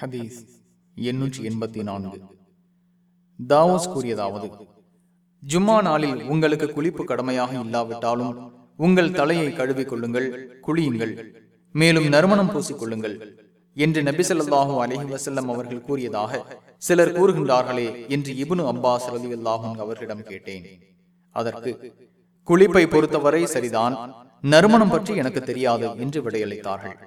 ஹதீஸ் எண்ணூற்றி எண்பத்தி நான்கு. தாவோஸ் கூறியதாவது ஜும்மா நாளில் உங்களுக்கு குளிப்பு கடமையாக இல்லாவிட்டாலும் உங்கள் தலையை கழுவிக் கொள்ளுங்கள் குளியுங்கள் மேலும் நறுமணம் பூசிக்கொள்ளுங்கள் என்று நபி அலஹி வசல்லம் அவர்கள் கூறியதாக சிலர் கூறுகின்றார்களே என்று இபுனு அப்பாஸ் அல்லாஹும் அவர்களிடம் கேட்டேன். அதற்கு குளிப்பை பொறுத்தவரை சரிதான் நறுமணம் பற்றி எனக்கு தெரியாது என்று விடையளித்தார்கள்.